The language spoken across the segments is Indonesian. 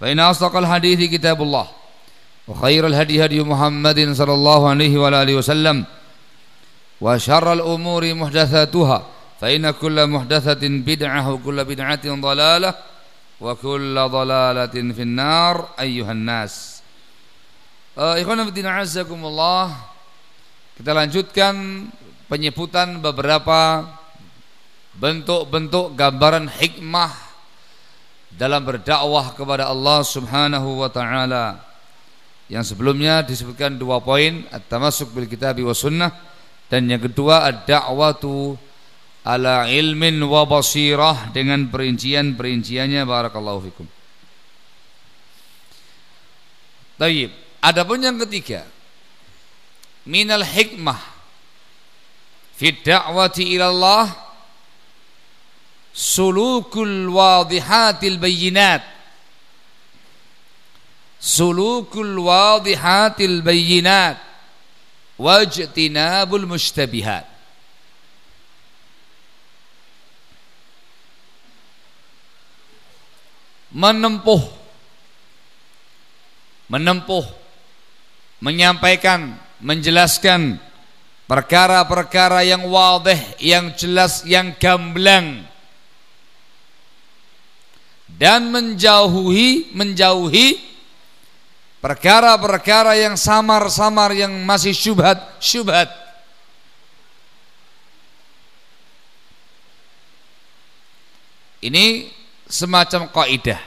فإن أصدق الحديث كتاب الله وخير الهدي هدي محمد صلى الله عليه وآله وسلم وشر الأمور محدثاتها فإن كل محدثة بدعة وكل بدعة ضلالة وكل ضلالة في النار أيها الناس Ikhwan Fiddin Azakumullah Kita lanjutkan penyebutan beberapa bentuk-bentuk gambaran hikmah dalam berdakwah kepada Allah Subhanahu wa taala. Yang sebelumnya disebutkan dua poin, at-tamassuk bil kitab wa sunnah dan yang kedua ad-da'watu ala ilmin wa basirah dengan perincian-perinciannya barakallahu fikum. Baik, adapun yang ketiga minal hikmah fi da'wati ila Allah sulukul wadihatil bayinat sulukul wadihatil bayinat wajtinabul mustabihat menempuh. Menempuh. Menyampaikan menjelaskan perkara-perkara yang wadih yang jelas yang gamblang dan menjauhi menjauhi perkara-perkara yang samar-samar yang masih syubhat-syubhat ini semacam kaidah.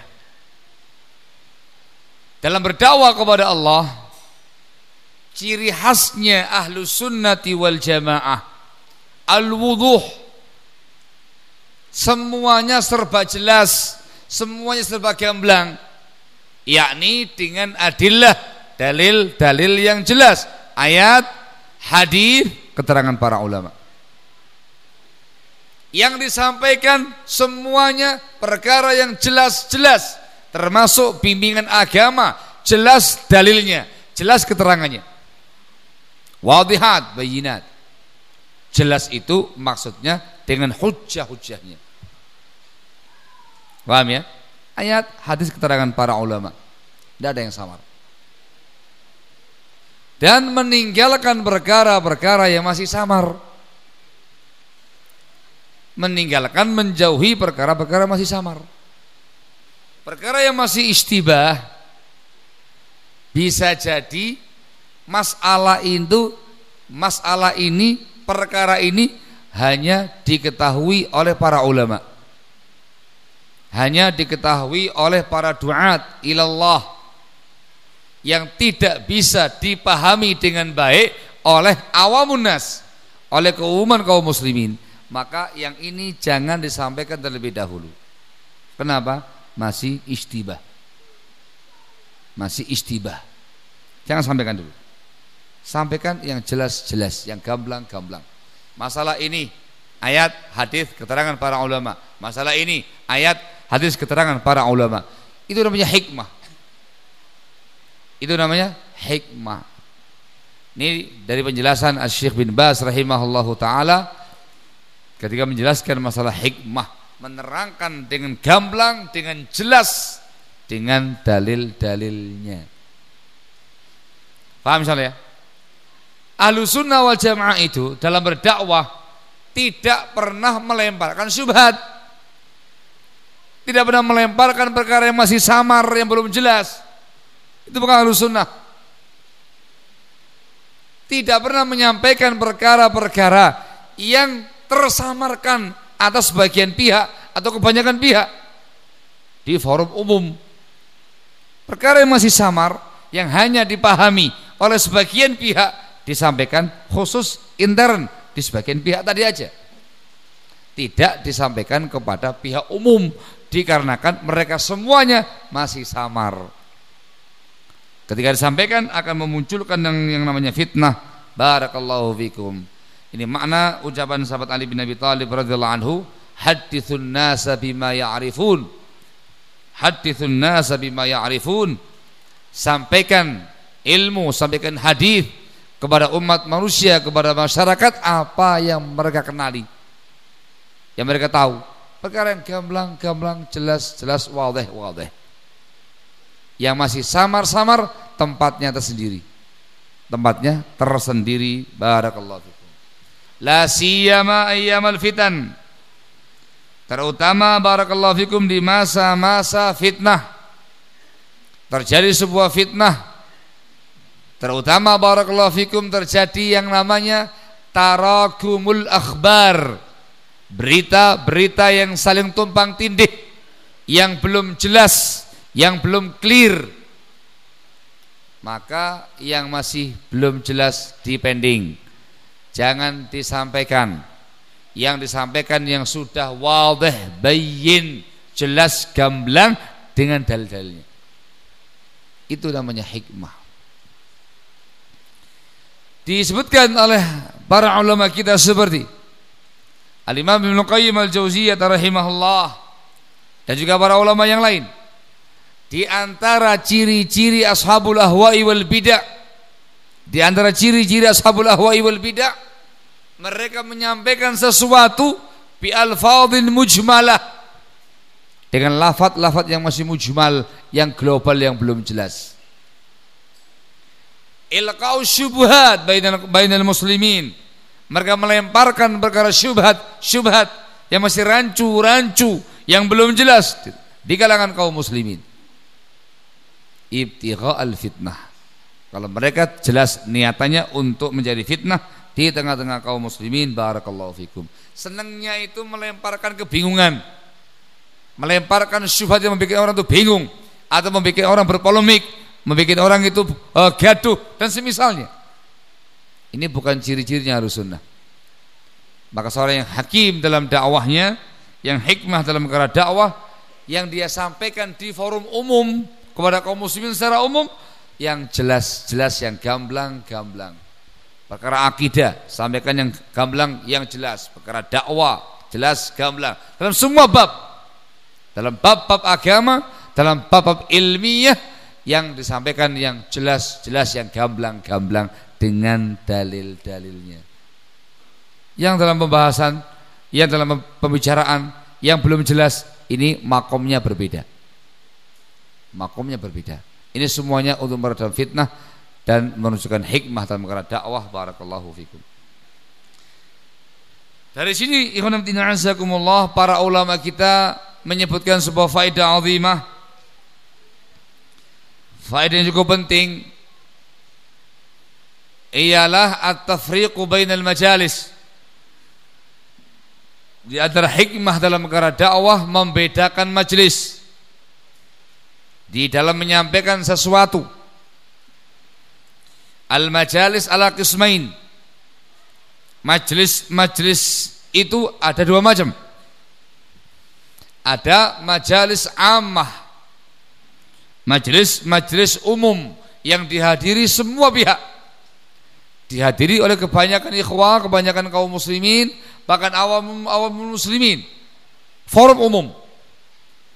Dalam berdakwah kepada Allah ciri khasnya ahlu sunnati wal jamaah al-wuduh semuanya serba jelas semuanya serba gamblang yakni dengan adillah dalil-dalil yang jelas. Ayat hadis keterangan para ulama. Yang disampaikan semuanya perkara yang jelas-jelas. Termasuk bimbingan agama. Jelas dalilnya jelas keterangannya. Wadihat bayinat. Jelas itu maksudnya dengan hujah-hujahnya paham ya? Ayat hadis keterangan para ulama. Tidak ada yang samar. Dan meninggalkan perkara-perkara yang masih samar. Meninggalkan menjauhi perkara-perkara masih samar. Perkara yang masih istibah bisa jadi masalah itu masalah ini perkara ini hanya diketahui oleh para ulama hanya diketahui oleh para duat ilallah yang tidak bisa dipahami dengan baik oleh awamun nas oleh keumuman kaum muslimin. Maka yang ini jangan disampaikan terlebih dahulu. Kenapa? Masih istibah. Masih istibah. Jangan sampaikan dulu. Sampaikan yang jelas-jelas yang gamblang-gamblang. Masalah ini ayat hadis keterangan para ulama masalah ini ayat hadis keterangan para ulama itu namanya hikmah Itu namanya hikmah. Ini dari penjelasan Asy-Syaikh bin Bas rahimahullahu taala ketika menjelaskan masalah hikmah, menerangkan dengan gamblang, dengan jelas, dengan dalil-dalilnya. Paham misalnya ya? Ahlu sunnah wal jamaah itu dalam berdakwah tidak pernah melemparkan syubhat. Tidak pernah melemparkan perkara yang masih samar, yang belum jelas. Itu bukan ahlu sunnah. Tidak pernah menyampaikan perkara-perkara yang tersamarkan atas sebagian pihak atau kebanyakan pihak di forum umum. Perkara yang masih samar, yang hanya dipahami oleh sebagian pihak disampaikan khusus intern di sebagian pihak tadi aja. Tidak disampaikan kepada pihak umum dikarenakan mereka semuanya masih samar. Ketika disampaikan akan memunculkan yang, yang namanya fitnah. Barakallahu fikum. Ini makna ucapan sahabat Ali bin Abi Thalib radhiyallahu anhu hadithun nasa bima ya'rifun. Hadithun nasa bima ya'rifun. Sampaikan ilmu sampaikan hadis kepada umat manusia, kepada masyarakat apa yang mereka kenali. Yang mereka tahu. Perkara yang gamblang, gamblang, jelas, jelas, wadih, wadih. Yang masih samar-samar, tempatnya tersendiri. Tempatnya tersendiri. Barakallahu fikum. La siyama ayyamal fitan. Terutama barakallahu fikum di masa-masa fitnah. Terjadi sebuah fitnah Terutama barakallahu fikum terjadi yang namanya taragumul akhbar. Berita-berita yang saling tumpang tindih yang belum jelas, yang belum clear. Maka yang masih belum jelas dipending. Jangan disampaikan. Yang disampaikan yang sudah wadih, bayin, jelas, gamblang dengan dalil-dalilnya. Itu namanya hikmah disebutkan oleh para ulama kita seperti Al-Imam Ibnu Qayyim Al-Jauziyah rahimahullah dan juga para ulama yang lain. Di antara ciri-ciri ashabul ahwa'i wal bidah di antara ciri-ciri ashabul ahwa'i wal bidah mereka menyampaikan sesuatu bi alfadhin mujmalah dengan lafaz-lafaz yang masih mujmal yang global yang belum jelas ilqau syubhat bainal muslimin. Mereka melemparkan perkara syubhat syubhat yang masih rancu-rancu yang belum jelas di kalangan kaum muslimin. Ibtigha al fitnah. Kalau mereka jelas niatannya untuk menjadi fitnah di tengah-tengah kaum muslimin barakallahu fikum. Senangnya itu melemparkan kebingungan. Melemparkan syubhat yang membuat orang itu bingung atau membuat orang berpolemik membuat orang itu uh, gaduh dan semisalnya. Ini bukan ciri-cirinya harus sunnah. Maka seorang yang hakim dalam dakwahnya, yang hikmah dalam perkara dakwah, yang dia sampaikan di forum umum kepada kaum muslimin secara umum, yang jelas-jelas, yang gamblang-gamblang. Perkara akidah, sampaikan yang gamblang, yang jelas. Perkara dakwah, jelas, gamblang. Dalam semua bab. Dalam bab-bab agama, dalam bab-bab ilmiah, yang disampaikan yang jelas-jelas yang gamblang-gamblang dengan dalil-dalilnya. Yang dalam pembahasan, yang dalam pembicaraan yang belum jelas ini makomnya berbeda. Makomnya berbeda. Ini semuanya untuk meredam fitnah dan menunjukkan hikmah dalam perkara dakwah barakallahu fikum. Dari sini ikhwan para ulama kita menyebutkan sebuah faedah azimah Faedah yang cukup penting ialah at-tafriqu bainal majalis. Di antara hikmah dalam perkara dakwah membedakan majelis di dalam menyampaikan sesuatu. Al-majalis ala qismain. Majelis-majelis itu ada dua macam. Ada majalis ammah majelis-majelis umum yang dihadiri semua pihak dihadiri oleh kebanyakan ikhwah, kebanyakan kaum muslimin, bahkan awam awam muslimin. Forum umum.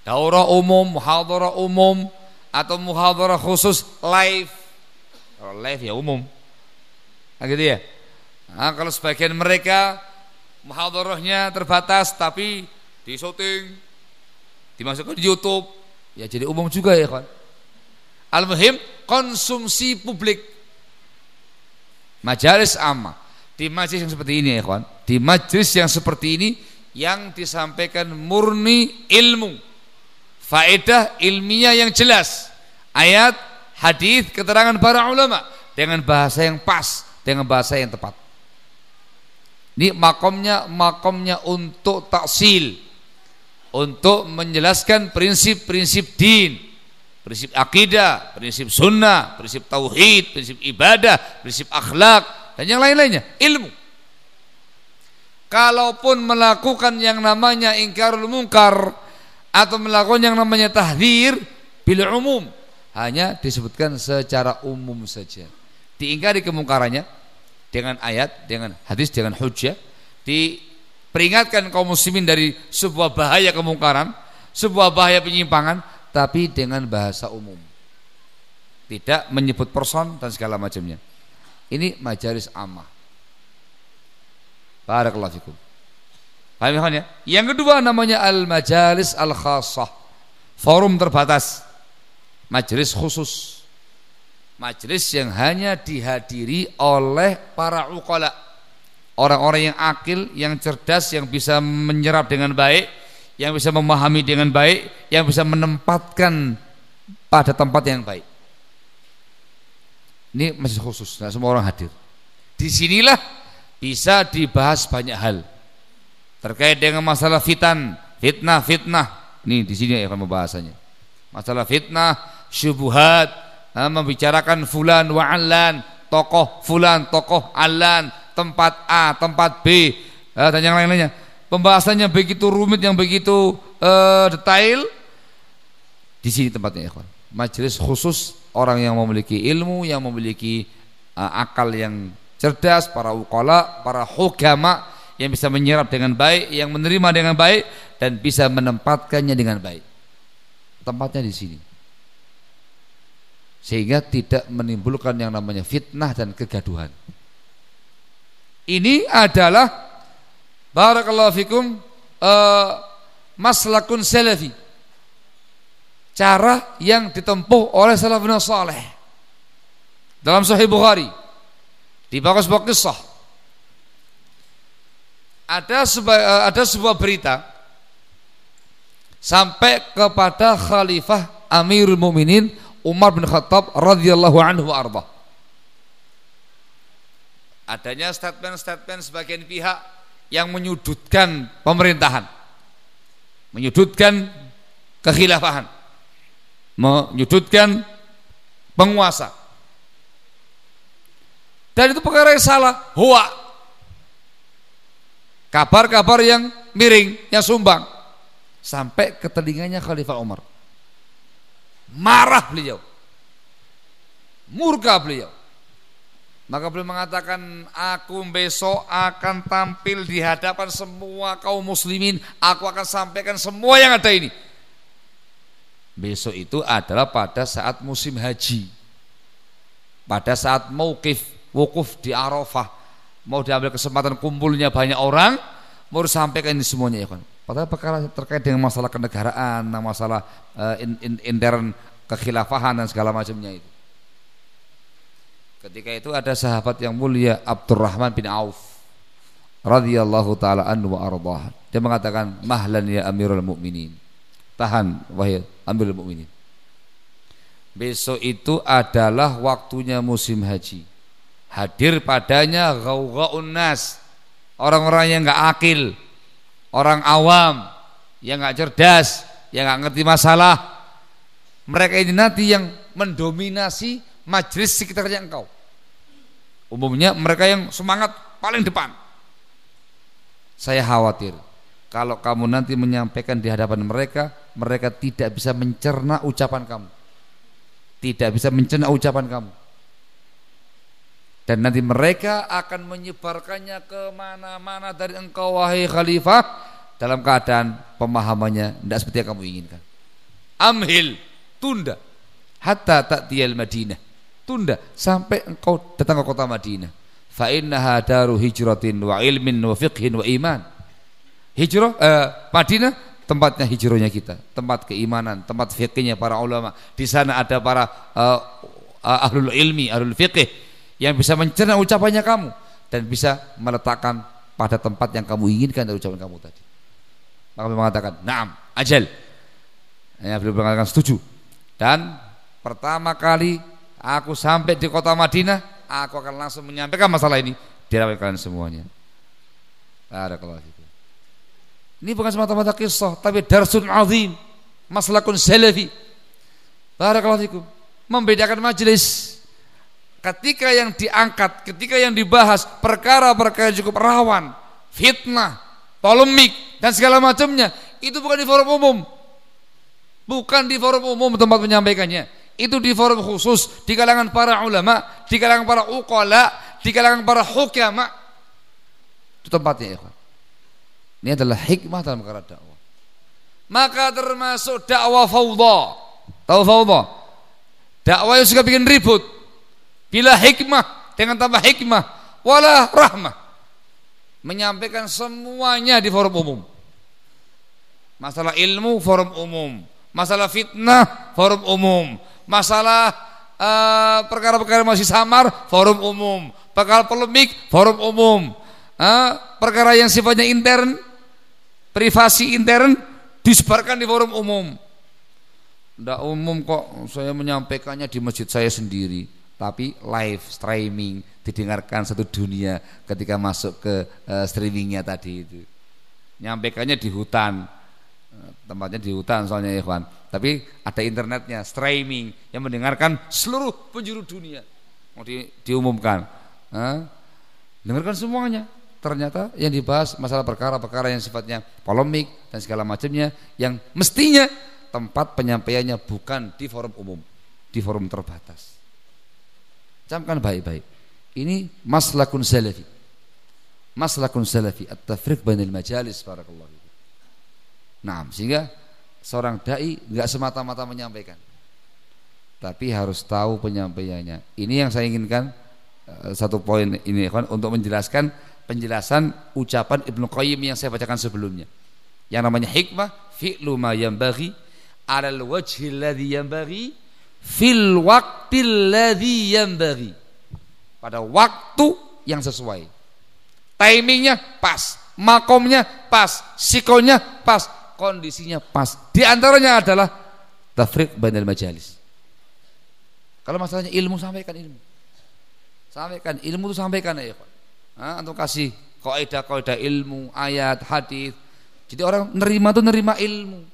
Daurah umum, muhadarah umum, atau muhadharah khusus live. Kalau live ya umum. Nah, gitu ya. Nah, kalau sebagian mereka muhadharahnya terbatas tapi di syuting dimasukkan di YouTube ya jadi umum juga ya kan. Al-muhim konsumsi publik. Majalis amma. Di majelis yang seperti ini ya kawan. Di majelis yang seperti ini yang disampaikan murni ilmu. Faedah ilmiah yang jelas. Ayat, hadis, keterangan para ulama dengan bahasa yang pas, dengan bahasa yang tepat. Ini makomnya makomnya untuk taksil, untuk menjelaskan prinsip-prinsip din, prinsip akidah, prinsip sunnah, prinsip tauhid, prinsip ibadah, prinsip akhlak dan yang lain-lainnya, ilmu. Kalaupun melakukan yang namanya ingkarul mungkar atau melakukan yang namanya tahdir bila umum, hanya disebutkan secara umum saja. Diingkari kemungkarannya dengan ayat, dengan hadis, dengan hujjah, diperingatkan kaum muslimin dari sebuah bahaya kemungkaran, sebuah bahaya penyimpangan, tapi dengan bahasa umum. Tidak menyebut person dan segala macamnya. Ini majalis amah. Barakallahu fikum. Paham ya? Yang kedua namanya al-majalis al-khassah. Forum terbatas. Majelis khusus. Majelis yang hanya dihadiri oleh para uqala. Orang-orang yang akil, yang cerdas, yang bisa menyerap dengan baik yang bisa memahami dengan baik, yang bisa menempatkan pada tempat yang baik. Ini masih khusus, tidak semua orang hadir. Di sinilah bisa dibahas banyak hal terkait dengan masalah fitan, fitnah, fitnah. Ini di sini ya pembahasannya. Masalah fitnah, syubhat, membicarakan fulan wa alan, tokoh fulan, tokoh alan, tempat A, tempat B, dan yang lain-lainnya pembahasannya begitu rumit yang begitu uh, detail. Di sini tempatnya ya majelis khusus orang yang memiliki ilmu yang memiliki uh, akal yang cerdas para ukala para hukama yang bisa menyerap dengan baik yang menerima dengan baik dan bisa menempatkannya dengan baik. Tempatnya di sini. Sehingga tidak menimbulkan yang namanya fitnah dan kegaduhan. Ini adalah Barakallahu fikum uh, maslakun salafi. Cara yang ditempuh oleh salafun saleh. Dalam Sahih Bukhari di sebuah kisah ada sebuah, uh, ada sebuah berita sampai kepada Khalifah Amirul Mukminin Umar bin Khattab radhiyallahu anhu arba. Adanya statement-statement sebagian pihak yang menyudutkan pemerintahan, menyudutkan kekhilafahan, menyudutkan penguasa. Dan itu perkara yang salah, huwa. Kabar-kabar yang miring, yang sumbang sampai ke telinganya Khalifah Umar. Marah beliau. Murka beliau. Maka beliau mengatakan, aku besok akan tampil di hadapan semua kaum muslimin, aku akan sampaikan semua yang ada ini. Besok itu adalah pada saat musim haji. Pada saat mauqif, wukuf di Arafah, mau diambil kesempatan kumpulnya banyak orang, mau disampaikan ini semuanya ya kan. Padahal perkara terkait dengan masalah kenegaraan, masalah uh, in, in, intern kekhilafahan dan segala macamnya itu. Ketika itu ada sahabat yang mulia Abdurrahman bin Auf radhiyallahu taala anhu wa ardah. Dia mengatakan, "Mahlan ya Amirul Mukminin." Tahan wahai Amirul Mukminin. Besok itu adalah waktunya musim haji. Hadir padanya ghawghaun nas. Orang-orang yang enggak akil, orang awam, yang enggak cerdas, yang enggak ngerti masalah. Mereka ini nanti yang mendominasi majelis sekitarnya engkau. Umumnya mereka yang semangat paling depan. Saya khawatir kalau kamu nanti menyampaikan di hadapan mereka, mereka tidak bisa mencerna ucapan kamu. Tidak bisa mencerna ucapan kamu. Dan nanti mereka akan menyebarkannya ke mana-mana dari engkau wahai khalifah dalam keadaan pemahamannya tidak seperti yang kamu inginkan. Amhil, tunda hatta ta'tiyal Madinah. Tunda sampai engkau datang ke kota Madinah. Fa innaha daru hijratin wa ilmin wa fiqhin wa iman. Hijrah eh, Madinah tempatnya hijrahnya kita, tempat keimanan, tempat fikihnya para ulama. Di sana ada para uh, uh, ahlul ilmi, ahlul fikih yang bisa mencerna ucapannya kamu dan bisa meletakkan pada tempat yang kamu inginkan dari ucapan kamu tadi. Maka mengatakan, "Na'am, ajal." Ya, beliau mengatakan setuju. Dan pertama kali aku sampai di kota Madinah, aku akan langsung menyampaikan masalah ini di kalian semuanya. Barakallahu ini bukan semata-mata kisah, tapi darsun azim, maslakun salafi. Barakallahu fikum. Membedakan majelis. Ketika yang diangkat, ketika yang dibahas perkara-perkara cukup rawan, fitnah, polemik dan segala macamnya, itu bukan di forum umum. Bukan di forum umum tempat menyampaikannya. Itu di forum khusus di kalangan para ulama, di kalangan para uqala, di kalangan para hukama. Itu tempatnya, ya. Ini adalah hikmah dalam perkara dakwah. Maka termasuk dakwah fawdha. Tahu fawdha? Dakwah yang suka bikin ribut. Bila hikmah dengan tambah hikmah, wala rahmah. Menyampaikan semuanya di forum umum. Masalah ilmu forum umum, masalah fitnah forum umum, masalah uh, perkara-perkara masih samar forum umum, perkara polemik forum umum, uh, perkara yang sifatnya intern privasi intern disebarkan di forum umum. Tidak umum kok saya menyampaikannya di masjid saya sendiri, tapi live streaming didengarkan satu dunia ketika masuk ke uh, streamingnya tadi itu. Nyampaikannya di hutan, eh, tempatnya di hutan soalnya Ikhwan. Tapi ada internetnya, streaming yang mendengarkan seluruh penjuru dunia. Mau di, diumumkan. Huh? Dengarkan semuanya ternyata yang dibahas masalah perkara-perkara yang sifatnya polemik dan segala macamnya yang mestinya tempat penyampaiannya bukan di forum umum, di forum terbatas. Camkan baik-baik. Ini maslakun salafi. Maslakun salafi at-tafriq bainal majalis barakallahu. Nah, sehingga seorang dai enggak semata-mata menyampaikan. Tapi harus tahu penyampaiannya. Ini yang saya inginkan eh, satu poin ini kan untuk menjelaskan penjelasan ucapan Ibnu Qayyim yang saya bacakan sebelumnya. Yang namanya hikmah fi'lu ma yanbaghi 'alal wajhi alladhi yanbaghi fil waqtil ladzi yanbaghi. Pada waktu yang sesuai. Timingnya pas, makomnya pas, sikonya pas, kondisinya pas. Di antaranya adalah tafriq bainal majalis. Kalau masalahnya ilmu sampaikan ilmu. Sampaikan ilmu itu sampaikan ya, Pak. Nah, untuk kasih kaidah-kaidah ilmu, ayat, hadis. Jadi orang nerima tuh nerima ilmu.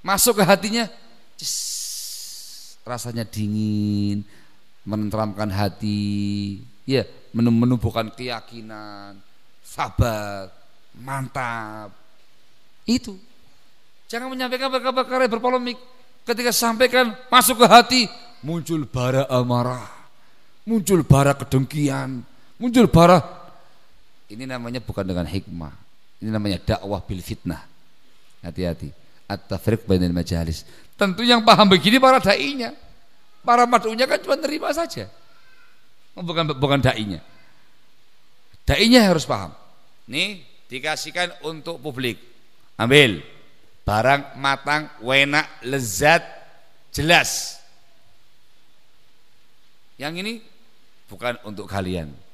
Masuk ke hatinya, rasanya dingin, menenteramkan hati, ya, menumbuhkan keyakinan, sabar, mantap. Itu. Jangan menyampaikan perkara-perkara berpolemik. Ketika sampaikan masuk ke hati, muncul bara amarah, muncul bara kedengkian, muncul bara ini namanya bukan dengan hikmah. Ini namanya dakwah bil fitnah. Hati-hati. At-tafriq bainal majalis. Tentu yang paham begini para dai-nya. Para mad'unya kan cuma terima saja. Bukan bukan dai-nya. Dai-nya harus paham. Nih dikasihkan untuk publik. Ambil barang matang, enak, lezat, jelas. Yang ini bukan untuk kalian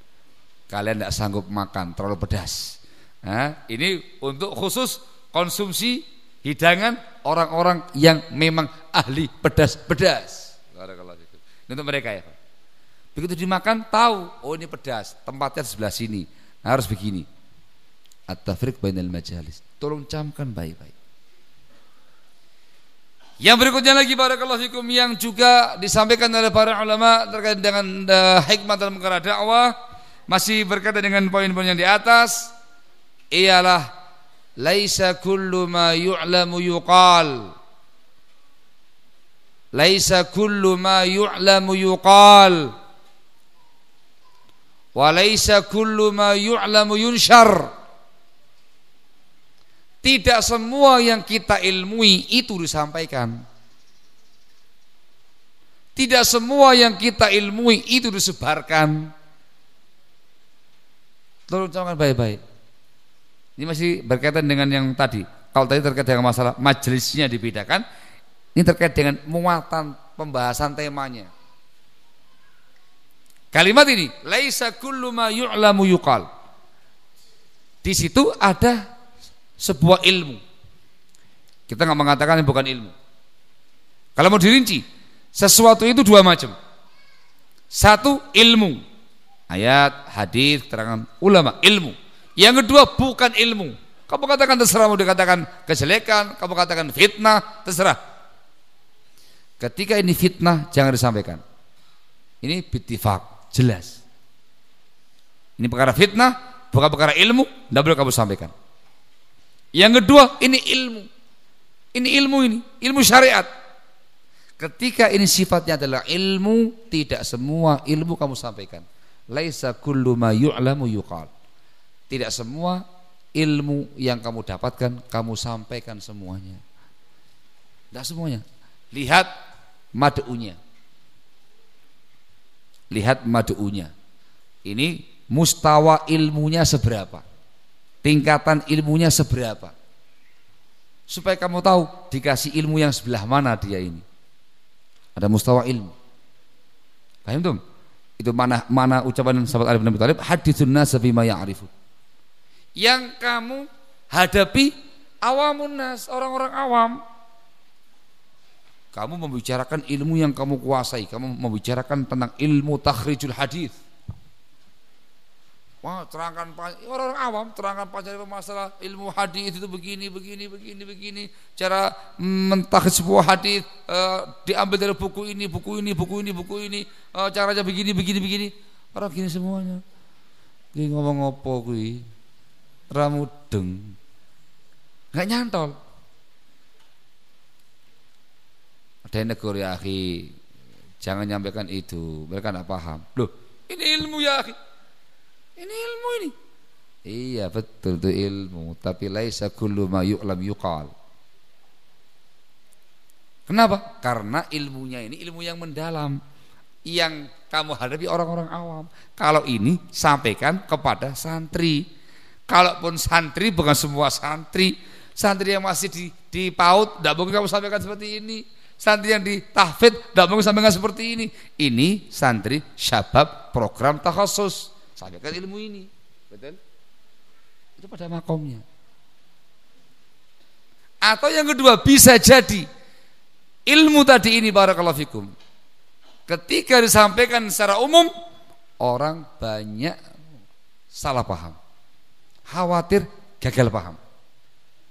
kalian tidak sanggup makan terlalu pedas. Nah, ini untuk khusus konsumsi hidangan orang-orang yang memang ahli pedas-pedas. Ini untuk mereka ya. Begitu dimakan tahu, oh ini pedas, tempatnya sebelah sini. Harus begini. At-tafriq bainal majalis. Tolong camkan baik-baik. Yang berikutnya lagi barakallahu fikum yang juga disampaikan oleh para ulama terkait dengan uh, hikmah dalam perkara dakwah. Masih berkata dengan poin-poin yang di atas. Ialah laisa kullu ma yu'lamu yuqal. Laisa kullu ma yu'lamu yuqal. Wa laisa kullu ma yu'lamu yunshar tidak semua yang kita ilmui itu disampaikan Tidak semua yang kita ilmui itu disebarkan. Tolong jangan baik-baik. Ini masih berkaitan dengan yang tadi. Kalau tadi terkait dengan masalah majelisnya dibedakan, ini terkait dengan muatan pembahasan temanya. Kalimat ini, laisa kullu ma. Di situ ada sebuah ilmu. Kita nggak mengatakan ini bukan ilmu. Kalau mau dirinci, sesuatu itu dua macam. Satu ilmu, ayat, hadis, keterangan ulama, ilmu. Yang kedua bukan ilmu. Kamu katakan terserah mau dikatakan kejelekan, kamu katakan fitnah, terserah. Ketika ini fitnah jangan disampaikan. Ini bitifak jelas. Ini perkara fitnah, bukan perkara ilmu, tidak boleh kamu sampaikan. Yang kedua, ini ilmu. Ini ilmu ini, ilmu syariat. Ketika ini sifatnya adalah ilmu, tidak semua ilmu kamu sampaikan. Laisa kullu ma yu'lamu yuqal. Tidak semua ilmu yang kamu dapatkan kamu sampaikan semuanya. Tidak semuanya. Lihat madu'unya lihat madu'unya. Ini mustawa ilmunya seberapa? Tingkatan ilmunya seberapa? Supaya kamu tahu dikasih ilmu yang sebelah mana dia ini. Ada mustawa ilmu. Paham tuh? Itu mana mana ucapan sahabat Ali bin Abi Thalib, haditsun nas bima ya'rifu. Yang kamu hadapi awamun nas, orang-orang awam kamu membicarakan ilmu yang kamu kuasai, kamu membicarakan tentang ilmu takhrijul hadis. Wah, terangkan orang-orang awam terangkan panjang masalah ilmu hadis itu begini, begini, begini, begini. Cara mentakhrij sebuah hadis uh, diambil dari buku ini, buku ini, buku ini, buku ini. Uh, caranya begini, begini, begini. Orang gini semuanya. Ki ngomong apa kuwi? Ramudeng. Enggak nyantol. Ada yang negur ya akhi Jangan nyampaikan itu Mereka tidak paham Loh ini ilmu ya akhi Ini ilmu ini. Iya betul itu ilmu. Tapi laisa kullu ma yu'lam yuqal. Kenapa? Karena ilmunya ini ilmu yang mendalam. Yang kamu hadapi orang-orang awam. Kalau ini sampaikan kepada santri. Kalaupun santri bukan semua santri. Santri yang masih di, di paut Tidak mungkin kamu sampaikan seperti ini. Santri yang di tahfid tidak mungkin sampaikan seperti ini. Ini santri syabab program takhasus. Sampaikan ilmu ini. Betul? Itu pada makomnya. Atau yang kedua bisa jadi ilmu tadi ini barakallahu fikum. Ketika disampaikan secara umum orang banyak salah paham. Khawatir gagal paham.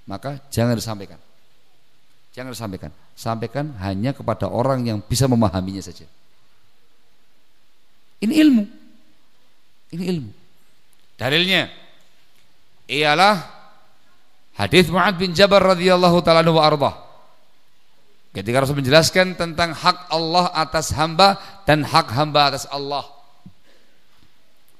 Maka jangan disampaikan. Jangan disampaikan. Sampaikan hanya kepada orang yang bisa memahaminya saja. Ini ilmu. Ini ilmu. Dalilnya ialah hadis Mu'ad bin Jabal radhiyallahu taala wa. Ketika Rasul menjelaskan tentang hak Allah atas hamba dan hak hamba atas Allah.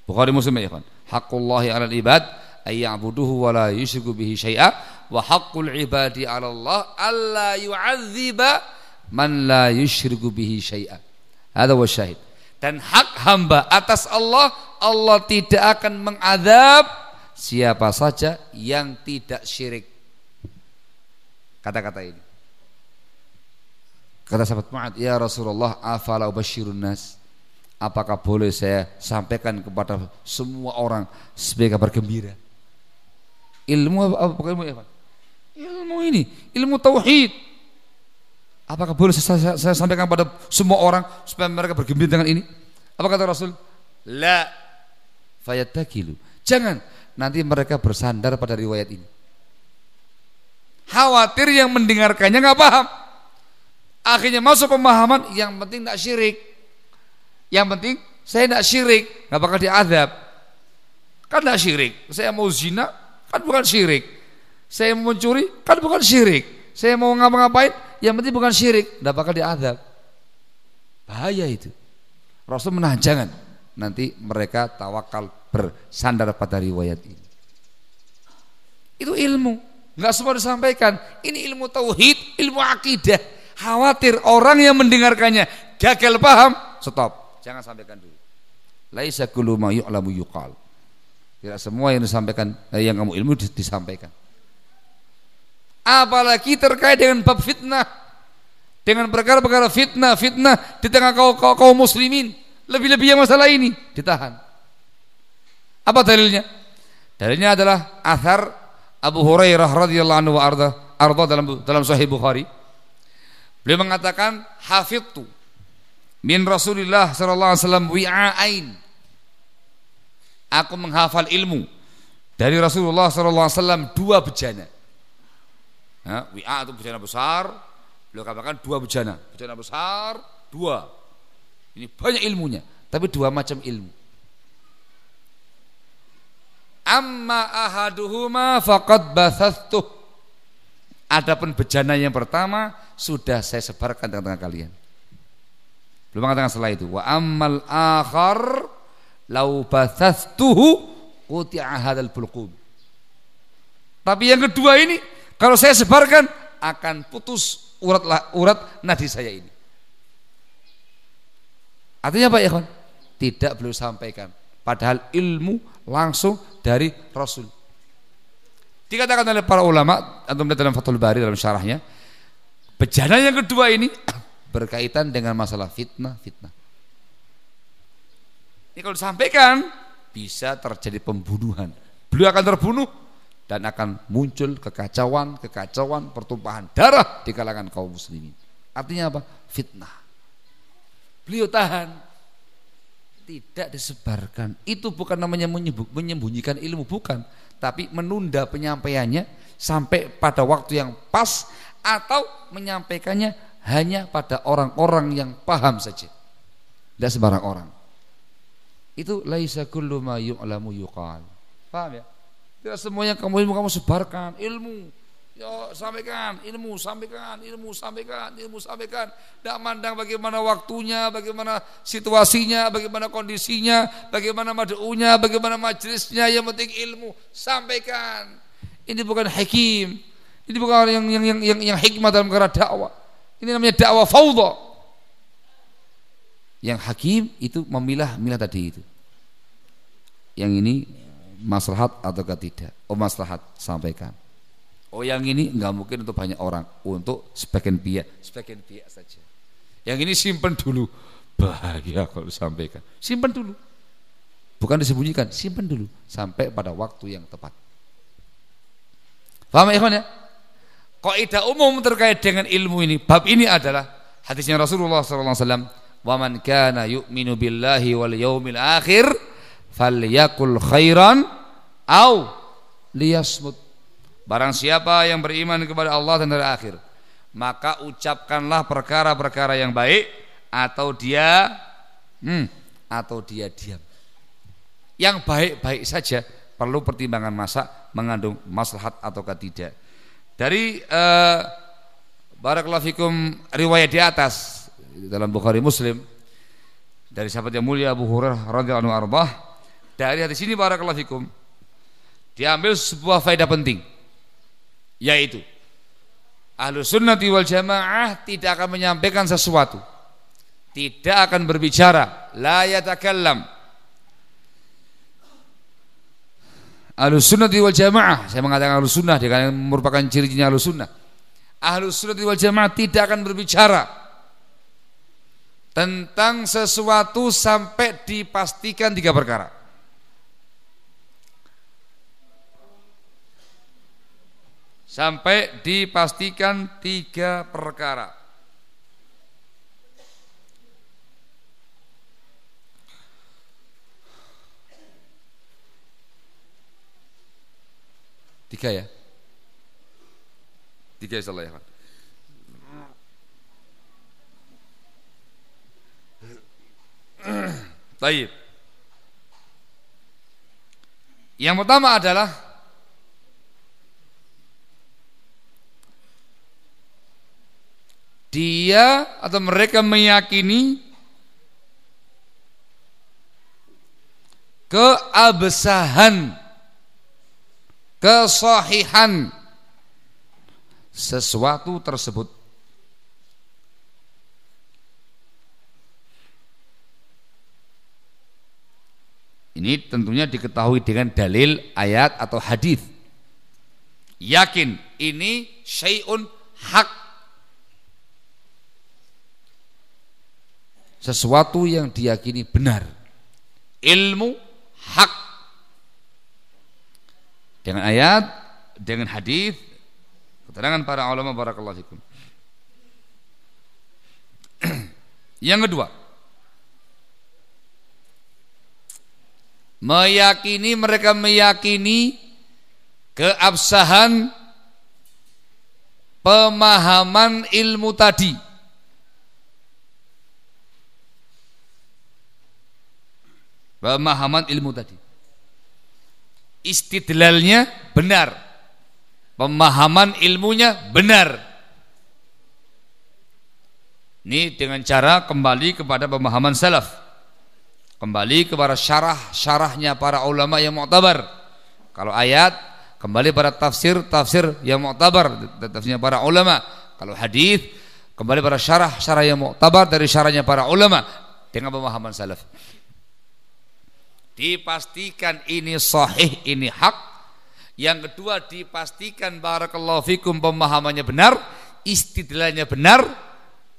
Bukhari Muslim ya, Hakullahi 'alal ibad ayya'buduhu wa la yusyriku bihi syai'a wa haqqul ibadi 'ala Allah alla yu'adziba man la yusyriku bihi syai'a. Hadza wa syahid. Dan hak hamba atas Allah Allah tidak akan mengadab siapa saja yang tidak syirik. Kata-kata ini. Kata sahabat Mu'ad, "Ya Rasulullah, afala nas?" Apakah boleh saya sampaikan kepada semua orang sebagai kabar gembira? Ilmu apa, ilmu apa? Ilmu ini, ilmu tauhid. Apakah boleh saya, saya, saya sampaikan pada semua orang supaya mereka bergembira dengan ini? Apa kata Rasul? La fayattakilu. Jangan nanti mereka bersandar pada riwayat ini. Khawatir yang mendengarkannya nggak paham. Akhirnya masuk pemahaman yang penting tidak syirik. Yang penting saya tidak syirik, nggak bakal diadab. Kan tidak syirik. Saya mau zina, kan bukan syirik. Saya mau mencuri, kan bukan syirik. Saya mau ngapa-ngapain, yang penting bukan syirik, tidak bakal diadab. Bahaya itu. Rasul menahan jangan. Nanti mereka tawakal bersandar pada riwayat ini. Itu ilmu, nggak semua disampaikan. Ini ilmu tauhid, ilmu akidah. khawatir orang yang mendengarkannya gagal paham, stop. Jangan sampaikan dulu. Laisa kullu ma yu'lamu yuqal. Tidak semua yang disampaikan eh, yang kamu ilmu disampaikan. Apalagi terkait dengan bab fitnah. Dengan perkara-perkara fitnah, fitnah di tengah kaum, kaum, muslimin. Lebih-lebih yang masalah ini ditahan. Apa dalilnya? Dalilnya adalah athar Abu Hurairah radhiyallahu anhu arda, arda dalam dalam Sahih Bukhari. Beliau mengatakan hafidtu min Rasulillah sallallahu alaihi wasallam wi'ain. Aku menghafal ilmu dari Rasulullah sallallahu alaihi wasallam dua bejana. Ya, wi'a itu bejana besar, beliau katakan dua bejana, bejana besar, dua. Ini banyak ilmunya, tapi dua macam ilmu. Amma ahaduhuma faqad bathastuh. Adapun bejana yang pertama sudah saya sebarkan di tengah kalian. Belum mengatakan setelah itu. Wa ammal akhar lau bathastuhu quti'a hadzal bulqum. Tapi yang kedua ini kalau saya sebarkan akan putus urat urat nadi saya ini. Artinya apa kawan? Tidak belum sampaikan. Padahal ilmu langsung dari Rasul. Dikatakan oleh para ulama atau dalam Fathul Bari dalam syarahnya, bejana yang kedua ini berkaitan dengan masalah fitnah, fitnah. Ini kalau disampaikan bisa terjadi pembunuhan. Beliau akan terbunuh dan akan muncul kekacauan, kekacauan, pertumpahan darah di kalangan kaum muslimin. Artinya apa? Fitnah. Beliau tahan, tidak disebarkan. Itu bukan namanya menyembunyikan ilmu, bukan. Tapi menunda penyampaiannya sampai pada waktu yang pas atau menyampaikannya hanya pada orang-orang yang paham saja. Tidak sembarang orang. Itu laisa kullu ma yu'lamu yuqal. Paham ya? Tidak semuanya kamu kamu sebarkan ilmu. Ya, sampaikan ilmu, sampaikan ilmu, sampaikan ilmu, sampaikan. Tidak mandang bagaimana waktunya, bagaimana situasinya, bagaimana kondisinya, bagaimana madu'unya, bagaimana majelisnya. Yang penting ilmu, sampaikan. Ini bukan hakim. Ini bukan yang yang yang yang, yang hikmah dalam perkara dakwah. Ini namanya dakwah fauda. Yang hakim itu memilah-milah tadi itu. Yang ini maslahat atau tidak oh maslahat sampaikan oh yang ini nggak mungkin untuk banyak orang. Untuk sebagian pihak sebagian pihak saja. Yang ini simpan dulu. Bahagia kalau disampaikan. Simpan dulu. Bukan disembunyikan simpan dulu. Sampai pada waktu yang tepat. Paham ya ya? Kaidah umum terkait dengan ilmu ini. Bab ini adalah hadisnya Rasulullah SAW wa man kana yu'minu billahi wal yaumil akhir falyakul khairan au liyasmut barang siapa yang beriman kepada Allah dan hari akhir maka ucapkanlah perkara-perkara yang baik atau dia hmm, atau dia diam. Yang baik-baik saja perlu pertimbangan masa mengandung maslahat atau tidak dari uh, barakallahu riwayat di atas dalam Bukhari Muslim dari sahabat yang mulia Abu Hurairah dari hadis ini barakallahu fikum diambil sebuah faedah penting yaitu ahlu sunnati wal jamaah tidak akan menyampaikan sesuatu tidak akan berbicara la yatakallam. Ahlu sunnati wal jamaah saya mengatakan ahlu sunnah karena merupakan ciri-cirinya ahlu sunnah. Ahlu sunnati wal jamaah tidak akan berbicara tentang sesuatu sampai dipastikan tiga perkara sampai dipastikan tiga perkara. Tiga ya? Tiga salah ya Pak. Baik. Yang pertama adalah dia atau mereka meyakini keabsahan kesahihan sesuatu tersebut Ini tentunya diketahui dengan dalil ayat atau hadis. Yakin ini syai'un hak Sesuatu yang diyakini benar. Ilmu hak. Dengan ayat, dengan hadis, keterangan para ulama barakallahu fikum. yang kedua, meyakini mereka meyakini keabsahan pemahaman ilmu tadi pemahaman ilmu tadi istidlalnya benar pemahaman ilmunya benar ini dengan cara kembali kepada pemahaman salaf kembali kepada syarah-syarahnya para ulama yang mu'tabar. Kalau ayat kembali pada tafsir-tafsir yang mu'tabar, tafsirnya para ulama. Kalau hadis kembali pada syarah-syarah yang mu'tabar dari syarahnya para ulama dengan pemahaman salaf. Dipastikan ini sahih, ini hak. Yang kedua dipastikan barakallahu fikum pemahamannya benar, istidlalnya benar,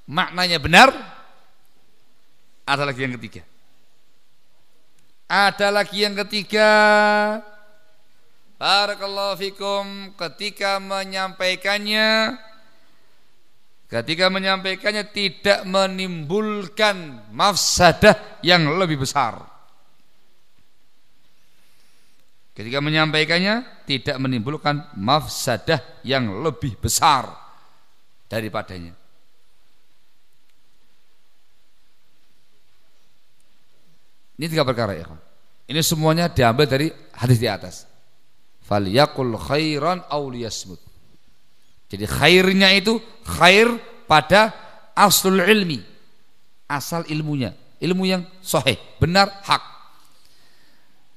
maknanya benar. Ada lagi yang ketiga ada lagi yang ketiga. Barakallahu fikum ketika menyampaikannya ketika menyampaikannya tidak menimbulkan mafsadah yang lebih besar. Ketika menyampaikannya tidak menimbulkan mafsadah yang lebih besar daripadanya. Ini tiga perkara ya. Ini semuanya diambil dari hadis di atas. Falyakul khairan aw liyasmut. Jadi khairnya itu khair pada aslul ilmi. Asal ilmunya, ilmu yang sahih, benar, hak.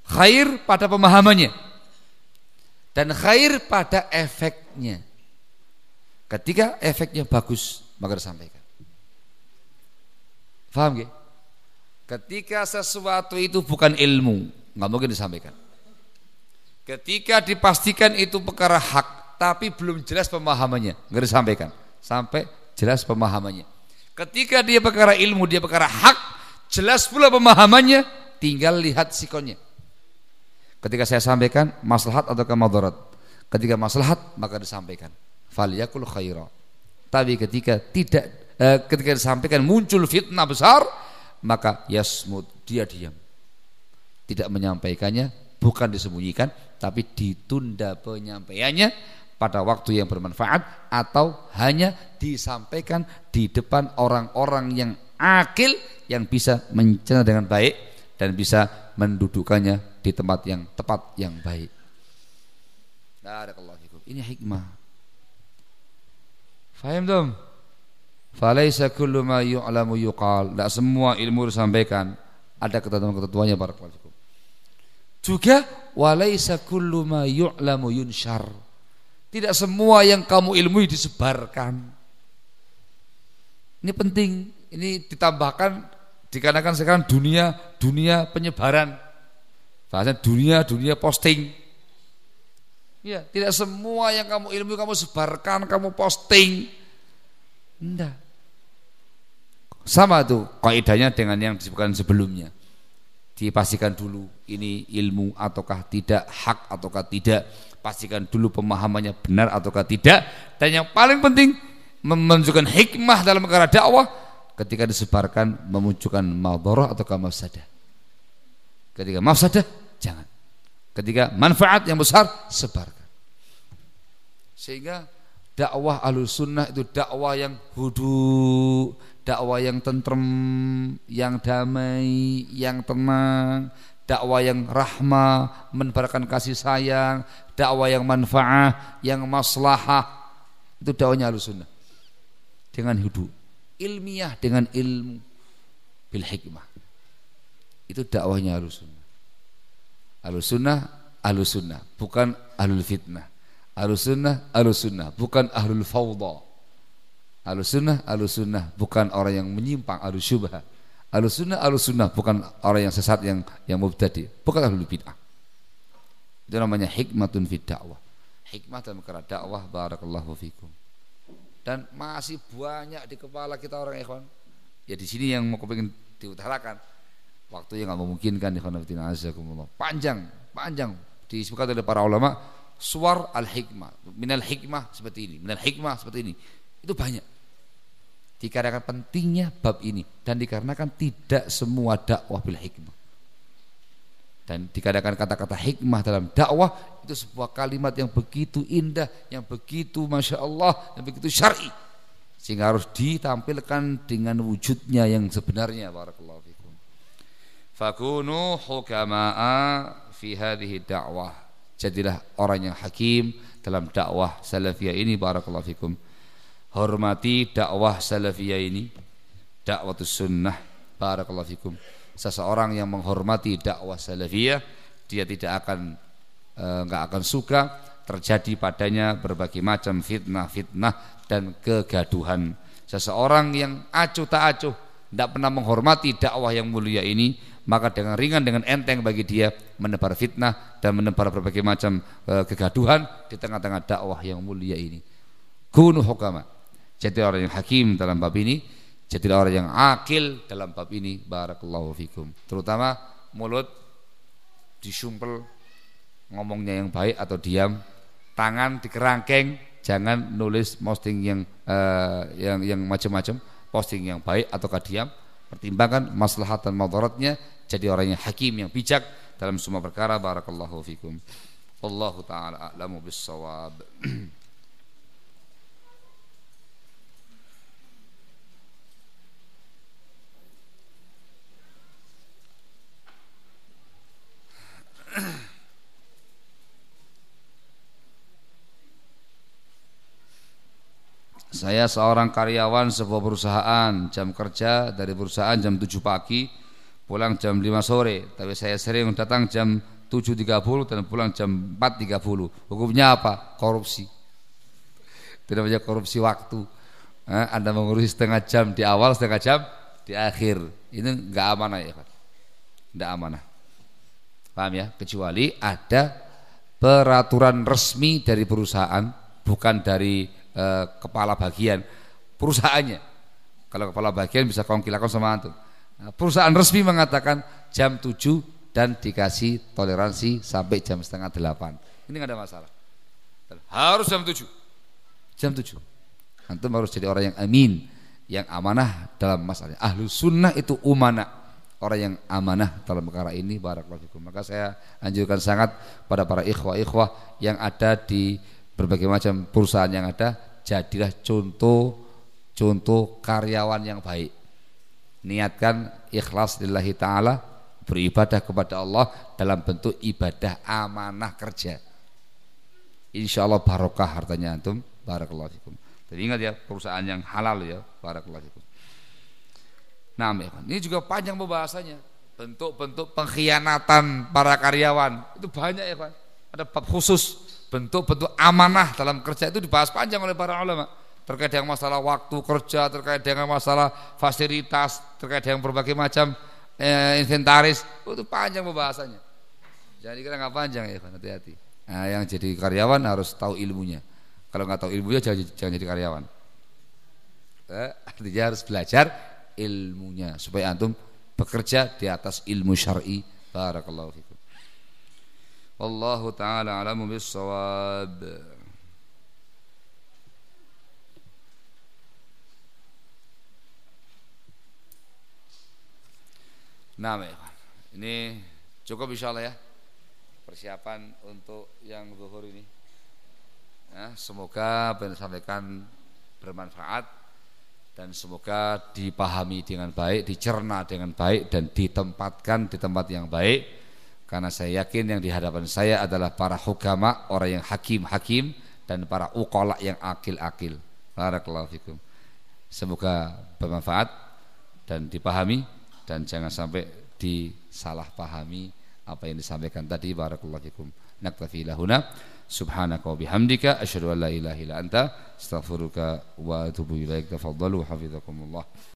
Khair pada pemahamannya. Dan khair pada efeknya. Ketika efeknya bagus, maka disampaikan. Faham gak? Ketika sesuatu itu bukan ilmu, nggak mungkin disampaikan. Ketika dipastikan itu perkara hak, tapi belum jelas pemahamannya, nggak disampaikan. Sampai jelas pemahamannya. Ketika dia perkara ilmu, dia perkara hak, jelas pula pemahamannya, tinggal lihat sikonnya. Ketika saya sampaikan maslahat atau kemadarat. Ketika maslahat maka disampaikan. Faliyakul khaira. Tapi ketika tidak eh, ketika disampaikan muncul fitnah besar, maka yasmud dia diam tidak menyampaikannya bukan disembunyikan tapi ditunda penyampaiannya pada waktu yang bermanfaat atau hanya disampaikan di depan orang-orang yang akil yang bisa mencerna dengan baik dan bisa mendudukannya di tempat yang tepat yang baik. Ini hikmah. Faham dong? Falaisa kullu ma yu'lamu yuqal. Tidak semua ilmu disampaikan. Ada ketentuan-ketentuannya barakallahu Juga walaisa kullu ma yu'lamu yunshar. Tidak semua yang kamu ilmui disebarkan. Ini penting. Ini ditambahkan dikarenakan sekarang dunia dunia penyebaran. Bahasanya dunia dunia posting. Ya, tidak semua yang kamu ilmu kamu sebarkan, kamu posting. Tidak. Sama tuh kaidahnya dengan yang disebutkan sebelumnya. Dipastikan dulu ini ilmu ataukah tidak, hak ataukah tidak. Pastikan dulu pemahamannya benar ataukah tidak. Dan yang paling penting menunjukkan hikmah dalam perkara dakwah ketika disebarkan memunculkan madharah ataukah mafsadah. Ketika mafsadah jangan. Ketika manfaat yang besar sebarkan. Sehingga dakwah sunnah itu dakwah yang hudu dakwah yang tentrem, yang damai, yang tenang, dakwah yang rahmah, menebarkan kasih sayang, dakwah yang manfaah, yang maslahah. Itu dakwahnya Ahlussunnah. Dengan hidup ilmiah dengan ilmu bil hikmah. Itu dakwahnya Ahlussunnah. Ahlussunnah, Ahlussunnah, bukan ahlul fitnah. Ahlussunnah, Ahlussunnah, bukan ahlul fawdah. Ahlus sunnah, ahlus sunnah bukan orang yang menyimpang, ahlus syubha. Ahlus sunnah, ahlus sunnah bukan orang yang sesat yang yang mubtadi, bukan ahlul bid'ah. Itu namanya hikmatun fid dakwah. Hikmah dalam dakwah barakallahu fikum. Dan masih banyak di kepala kita orang ikhwan. Ya di sini yang mau kepingin diutarakan. Waktu yang nggak memungkinkan ikhwan azakumullah. Panjang, panjang disebutkan oleh para ulama suar al hikmah minal hikmah seperti ini minal hikmah seperti ini itu banyak dikarenakan pentingnya bab ini dan dikarenakan tidak semua dakwah bil hikmah dan dikarenakan kata-kata hikmah dalam dakwah itu sebuah kalimat yang begitu indah yang begitu masya Allah yang begitu syar'i. Sehingga harus ditampilkan dengan wujudnya yang sebenarnya barakallahu fikum. Fakunu hukama'a fi hadhihi dakwah. Jadilah orang yang hakim dalam dakwah salafiyah ini barakallahu fikum. Hormati dakwah salafiyah ini dakwah sunnah barakallahu fikum seseorang yang menghormati dakwah salafiyah dia tidak akan enggak akan suka terjadi padanya berbagai macam fitnah-fitnah dan kegaduhan. Seseorang yang acuh tak acuh tidak pernah menghormati dakwah yang mulia ini maka dengan ringan dengan enteng bagi dia menebar fitnah dan menebar berbagai macam e, kegaduhan di tengah-tengah dakwah yang mulia ini. Kunu hukama. Jadi orang yang hakim dalam bab ini jadi orang yang akil dalam bab ini. Barakallahu fikum. Terutama mulut disumpel ngomongnya yang baik atau diam tangan dikerangkeng jangan nulis posting yang uh, yang yang macam-macam posting yang baik atau diam. Pertimbangkan maslahat dan madaratnya jadi orang yang hakim yang bijak dalam semua perkara. Barakallahu fikum. Wallahu taala a'lamu bis-shawab Saya seorang karyawan sebuah perusahaan Jam kerja dari perusahaan jam 7 pagi Pulang jam 5 sore. Tapi saya sering datang jam 7.30 dan pulang jam 4.30 Hukumnya apa? Korupsi. Tidak banyak korupsi waktu. Eh, Anda mengurusi setengah jam di awal Setengah jam di akhir. Ini enggak amanah ya Pak? Enggak amanah Paham ya? Kecuali ada peraturan resmi dari perusahaan Bukan dari eh, kepala bagian perusahaannya. Kalau kepala bagian bisa kongkilakan sama antum. Nah, perusahaan resmi mengatakan jam 7 dan dikasih toleransi sampai jam setengah 8. Ini nggak ada masalah. Harus jam 7. Jam 7. Antum harus jadi orang yang amin, yang amanah dalam masalah. Ahlu sunnah itu umana orang yang amanah dalam perkara ini barakallahu. Maka saya anjurkan sangat pada para ikhwah-ikhwah yang ada di berbagai macam perusahaan yang ada jadilah contoh contoh karyawan yang baik. Niatkan ikhlas lillahi taala beribadah kepada Allah dalam bentuk ibadah amanah kerja. Insya Allah barokah hartanya antum. Barakallahu fikum. Jadi ingat ya perusahaan yang halal ya barakallahu fikum nah ini juga panjang pembahasannya bentuk-bentuk pengkhianatan para karyawan itu banyak ya Pak ada bab khusus bentuk-bentuk amanah dalam kerja itu dibahas panjang oleh para ulama terkait dengan masalah waktu kerja, terkait dengan masalah fasilitas, terkait dengan berbagai macam eh, inventaris, itu panjang pembahasannya. Jadi kira nggak panjang ya, hati-hati. Nah, yang jadi karyawan harus tahu ilmunya. Kalau nggak tahu ilmunya jangan, jangan jadi karyawan. Eh, artinya harus belajar ilmunya. Supaya antum bekerja di atas ilmu syar'i. Barakallahu fikum. Wallahu taala alamu bis-shawab Nah, ya ini cukup insyaallah ya. Persiapan untuk yang zuhur ini. Ya, semoga apa yang disampaikan bermanfaat dan semoga dipahami dengan baik, dicerna dengan baik dan ditempatkan di tempat yang baik karena saya yakin yang di hadapan saya adalah para hukama, orang yang hakim-hakim dan para ukola yang akil-akil. Barakallahu fikum. Semoga bermanfaat dan dipahami dan jangan sampai disalahpahami apa yang disampaikan tadi. Barakallahu fikum. Naktafi lahuna. Subhanaka wa bihamdika asyhadu an la ilaha illa anta astaghfiruka wa atubu ilaik. Tafaddalu hafizakumullah.